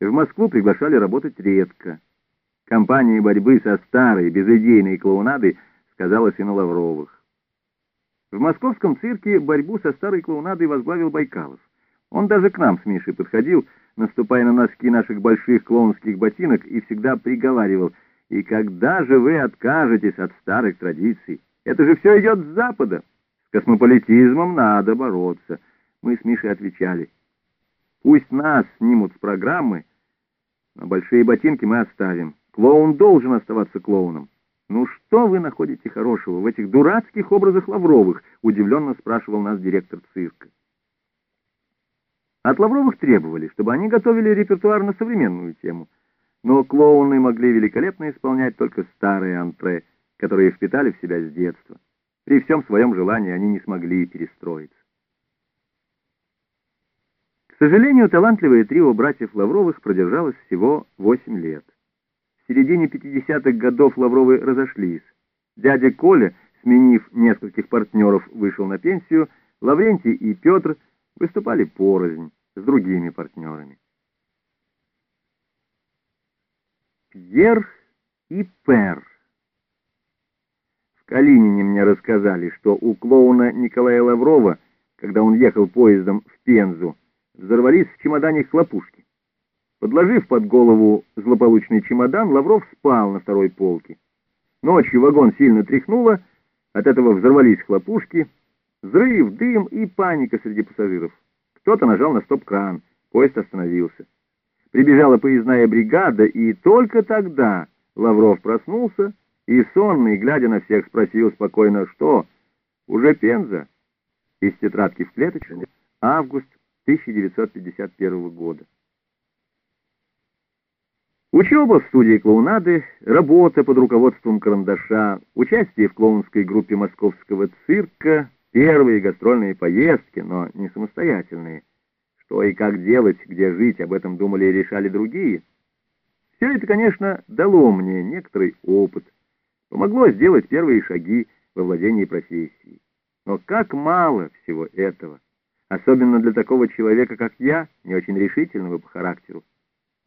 В Москву приглашали работать редко. Компания борьбы со старой, безыдейной клоунадой сказалась и на Лавровых. В московском цирке борьбу со старой клоунадой возглавил Байкалов. Он даже к нам с Мишей подходил, наступая на носки наших больших клоунских ботинок, и всегда приговаривал, «И когда же вы откажетесь от старых традиций? Это же все идет с Запада. С космополитизмом надо бороться». Мы с Мишей отвечали, «Пусть нас снимут с программы, но большие ботинки мы оставим. Клоун должен оставаться клоуном». «Ну что вы находите хорошего в этих дурацких образах Лавровых?» — удивленно спрашивал нас директор цирка. От Лавровых требовали, чтобы они готовили репертуар на современную тему, но клоуны могли великолепно исполнять только старые антре, которые впитали в себя с детства. При всем своем желании они не смогли перестроиться. К сожалению, талантливое трио братьев Лавровых продержалось всего 8 лет. В середине 50-х годов Лавровы разошлись. Дядя Коля, сменив нескольких партнеров, вышел на пенсию, Лаврентий и Петр выступали порознь с другими партнерами. Пьер и Пер. В Калинине мне рассказали, что у клоуна Николая Лаврова, когда он ехал поездом в Пензу, взорвались в чемодане хлопушки. Подложив под голову злополучный чемодан, Лавров спал на второй полке. Ночью вагон сильно тряхнуло, от этого взорвались хлопушки, взрыв, дым и паника среди пассажиров. Кто-то нажал на стоп-кран, поезд остановился. Прибежала поездная бригада, и только тогда Лавров проснулся и, сонный, глядя на всех, спросил спокойно, что «Уже Пенза?» Из тетрадки в клеточку, август 1951 года. Учеба в студии клоунады, работа под руководством карандаша, участие в клоунской группе московского цирка, первые гастрольные поездки, но не самостоятельные. Что и как делать, где жить, об этом думали и решали другие. Все это, конечно, дало мне некоторый опыт, помогло сделать первые шаги во владении профессией. Но как мало всего этого, особенно для такого человека, как я, не очень решительного по характеру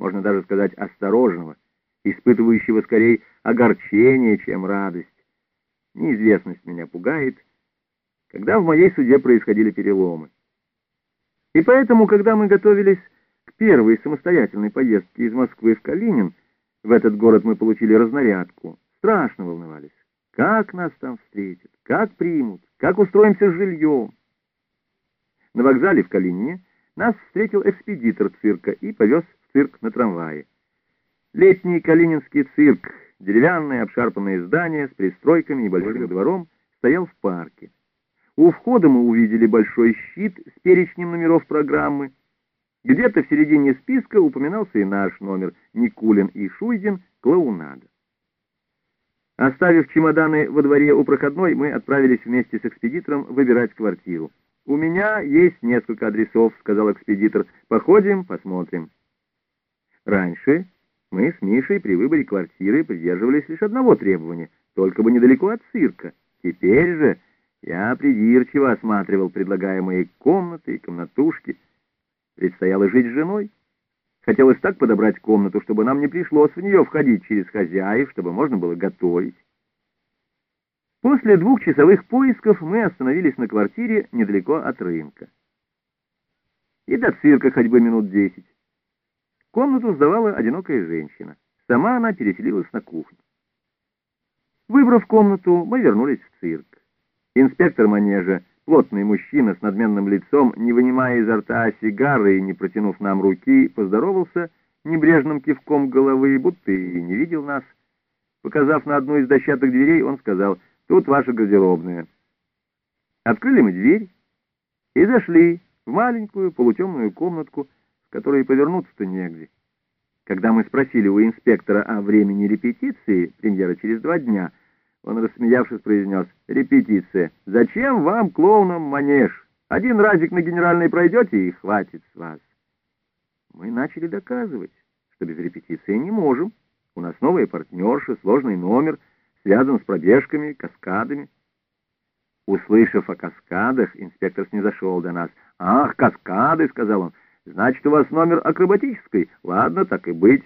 можно даже сказать осторожного, испытывающего скорее огорчение, чем радость. Неизвестность меня пугает, когда в моей суде происходили переломы. И поэтому, когда мы готовились к первой самостоятельной поездке из Москвы в Калинин, в этот город мы получили разнарядку, страшно волновались. Как нас там встретят, как примут, как устроимся с жильем. На вокзале в Калинине нас встретил экспедитор цирка и повез цирк на трамвае. Летний Калининский цирк, деревянное обшарпанное здание с пристройками и большим двором, стоял в парке. У входа мы увидели большой щит с перечнем номеров программы. Где-то в середине списка упоминался и наш номер Никулин и Шуйдин «Клоунада». Оставив чемоданы во дворе у проходной, мы отправились вместе с экспедитором выбирать квартиру. «У меня есть несколько адресов», — сказал экспедитор. «Походим, посмотрим». Раньше мы с Мишей при выборе квартиры придерживались лишь одного требования, только бы недалеко от цирка. Теперь же я придирчиво осматривал предлагаемые комнаты и комнатушки. Предстояло жить с женой. Хотелось так подобрать комнату, чтобы нам не пришлось в нее входить через хозяев, чтобы можно было готовить. После двухчасовых поисков мы остановились на квартире недалеко от рынка. И до цирка хоть бы минут десять. Комнату сдавала одинокая женщина. Сама она переселилась на кухню. Выбрав комнату, мы вернулись в цирк. Инспектор манежа, плотный мужчина с надменным лицом, не вынимая изо рта сигары и не протянув нам руки, поздоровался небрежным кивком головы, будто и не видел нас. Показав на одну из дощатых дверей, он сказал, «Тут ваша гардеробная». Открыли мы дверь и зашли в маленькую полутемную комнатку, которой повернуться-то негде. Когда мы спросили у инспектора о времени репетиции, премьера через два дня, он, рассмеявшись, произнес, «Репетиция. Зачем вам, клоунам, манеж? Один разик на генеральной пройдете, и хватит с вас». Мы начали доказывать, что без репетиции не можем. У нас новая партнерша, сложный номер, связан с пробежками, каскадами. Услышав о каскадах, инспектор снизошел до нас. «Ах, каскады!» — сказал он. Значит, у вас номер акробатический? Ладно, так и быть.